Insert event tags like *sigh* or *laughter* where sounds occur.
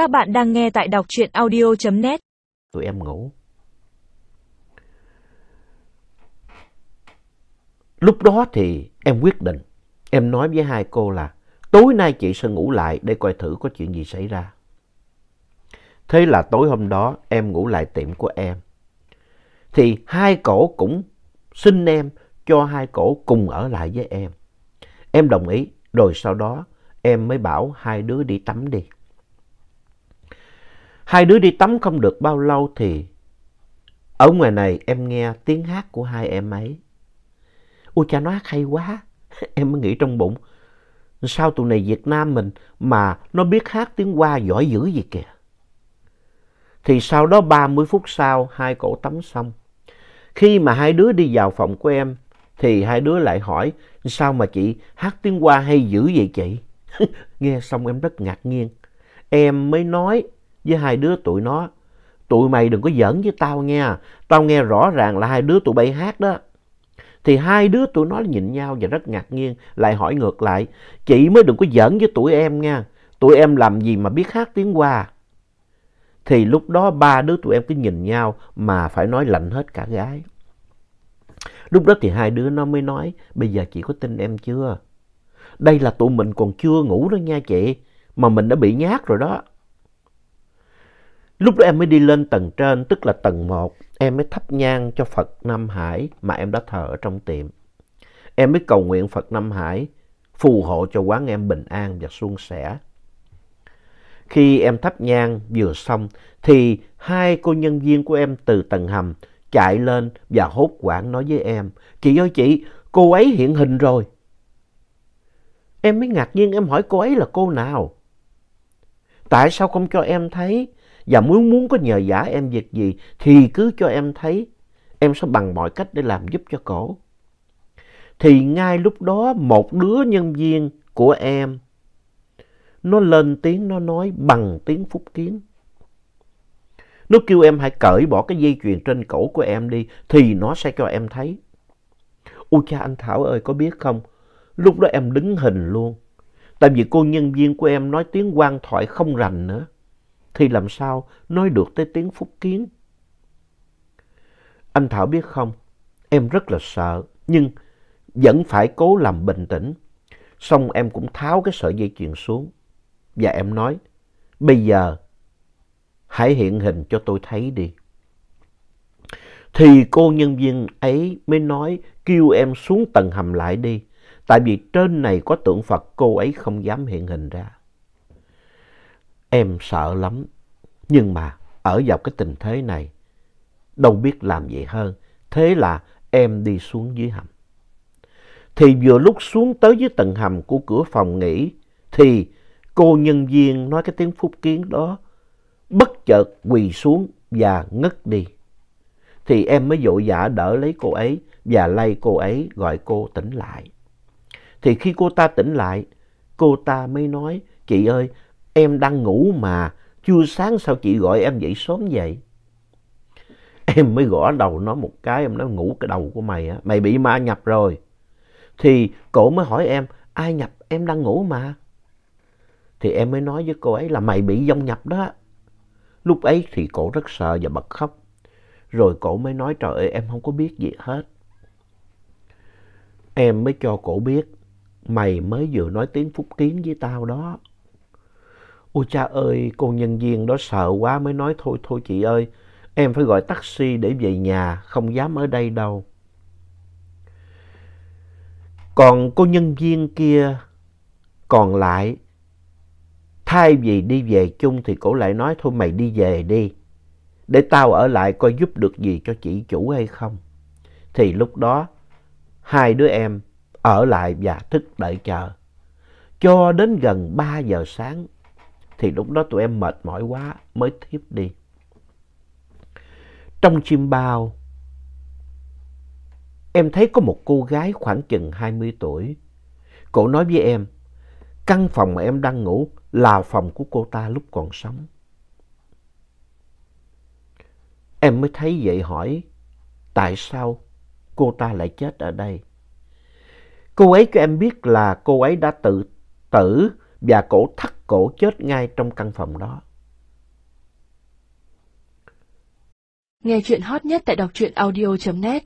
Các bạn đang nghe tại đọc truyện audio.net. Tụi em ngủ. Lúc đó thì em quyết định, em nói với hai cô là tối nay chị sẽ ngủ lại để coi thử có chuyện gì xảy ra. Thế là tối hôm đó em ngủ lại tiệm của em. Thì hai cổ cũng xin em cho hai cổ cùng ở lại với em. Em đồng ý, rồi sau đó em mới bảo hai đứa đi tắm đi. Hai đứa đi tắm không được bao lâu thì ở ngoài này em nghe tiếng hát của hai em ấy. Ôi cha, nó hát hay quá. *laughs* Em mới nghĩ trong bụng. Sao tụi này Việt Nam mình mà nó biết hát tiếng Hoa giỏi dữ gì kìa. Thì sau đó 30 phút sau, hai cổ tắm xong. Khi mà hai đứa đi vào phòng của em, thì hai đứa lại hỏi, sao mà chị hát tiếng Hoa hay dữ vậy chị? *laughs* Nghe xong em rất ngạc nhiên. Em mới nói với hai đứa tụi nó. Tụi mày đừng có giỡn với tao nha. Tao nghe rõ ràng là hai đứa tụi bay hát đó. Thì hai đứa tụi nó nhìn nhau và rất ngạc nhiên. Lại hỏi ngược lại. Chị mới đừng có giỡn với tụi em nha. Tụi em làm gì mà biết hát tiếng Hoa. Thì lúc đó ba đứa tụi em cứ nhìn nhau mà phải nói lạnh hết cả gái. Lúc đó thì hai đứa nó mới nói. Bây giờ chị có tin em chưa? Đây là tụi mình còn chưa ngủ đó nha chị. Mà mình đã bị nhát rồi đó. Lúc đó em mới đi lên tầng trên, tức là tầng 1. Em mới thắp nhang cho Phật Nam Hải mà em đã thờ ở trong tiệm. Em mới cầu nguyện Phật Nam Hải phù hộ cho quán em bình an và suôn sẻ. Khi em thắp nhang vừa xong thì hai cô nhân viên của em từ tầng hầm chạy lên và hốt quảng nói với em. Chị ơi chị, cô ấy hiện hình rồi. Em mới ngạc nhiên em hỏi cô ấy là cô nào? Tại sao không cho em thấy? Và muốn muốn có nhờ giả em việc gì thì cứ cho em thấy. Em sẽ bằng mọi cách để làm giúp cho cổ. Thì ngay lúc đó một đứa nhân viên của em, nó lên tiếng, nó nói bằng tiếng phúc kiến. Nó kêu em hãy cởi bỏ cái dây chuyền trên cổ của em đi, thì nó sẽ cho em thấy. Ôi cha anh Thảo ơi, có biết không? Lúc đó em đứng hình luôn. Tại vì cô nhân viên của em nói tiếng quan thoại không rành nữa. Thì làm sao nói được tới tiếng phúc kiến? Anh Thảo biết không? Em rất là sợ. Nhưng vẫn phải cố làm bình tĩnh. Xong em cũng tháo cái sợi dây chuyền xuống. Và em nói, bây giờ hãy hiện hình cho tôi thấy đi. Thì cô nhân viên ấy mới nói kêu em xuống tầng hầm lại đi. Tại vì trên này có tượng Phật cô ấy không dám hiện hình ra. Em sợ lắm. Nhưng mà ở vào cái tình thế này, đâu biết làm gì hơn. Thế là em đi xuống dưới hầm. Thì vừa lúc xuống tới dưới tầng hầm của cửa phòng nghỉ, thì cô nhân viên nói cái tiếng phúc kiến đó, bất chợt quỳ xuống và ngất đi. Thì em mới vội vã đỡ lấy cô ấy và lay cô ấy gọi cô tỉnh lại. Thì khi cô ta tỉnh lại, cô ta mới nói, chị ơi, em đang ngủ mà, chưa sáng sao chị gọi em dậy sớm vậy? Em mới gõ đầu nó một cái, em nói ngủ cái đầu của mày á, mày bị ma nhập rồi. Thì cổ mới hỏi em, ai nhập, em đang ngủ mà. Thì em mới nói với cô ấy là mày bị dông nhập đó. Lúc ấy thì cổ rất sợ và bật khóc. Rồi cổ mới nói trời ơi em không có biết gì hết. Em mới cho cổ biết mày mới vừa nói tiếng phúc kiến với tao đó. Ôi cha ơi, cô nhân viên đó sợ quá mới nói thôi thôi chị ơi, em phải gọi taxi để về nhà, không dám ở đây đâu. Còn cô nhân viên kia còn lại, thay vì đi về chung thì cổ lại nói thôi mày đi về đi, để tao ở lại coi giúp được gì cho chị chủ hay không. Thì lúc đó, hai đứa em ở lại và thức đợi chờ. Cho đến gần 3 giờ sáng thì lúc đó tụi em mệt mỏi quá mới thiếp đi. Trong chim bao, em thấy có một cô gái khoảng chừng 20 tuổi. Cô nói với em, căn phòng mà em đang ngủ là phòng của cô ta lúc còn sống. Em mới thấy vậy hỏi, tại sao cô ta lại chết ở đây? Cô ấy cho em biết là cô ấy đã tự tử và cổ thắt cổ chết ngay trong căn phòng đó. Nghe chuyện hot nhất tại đọc truyện audio.net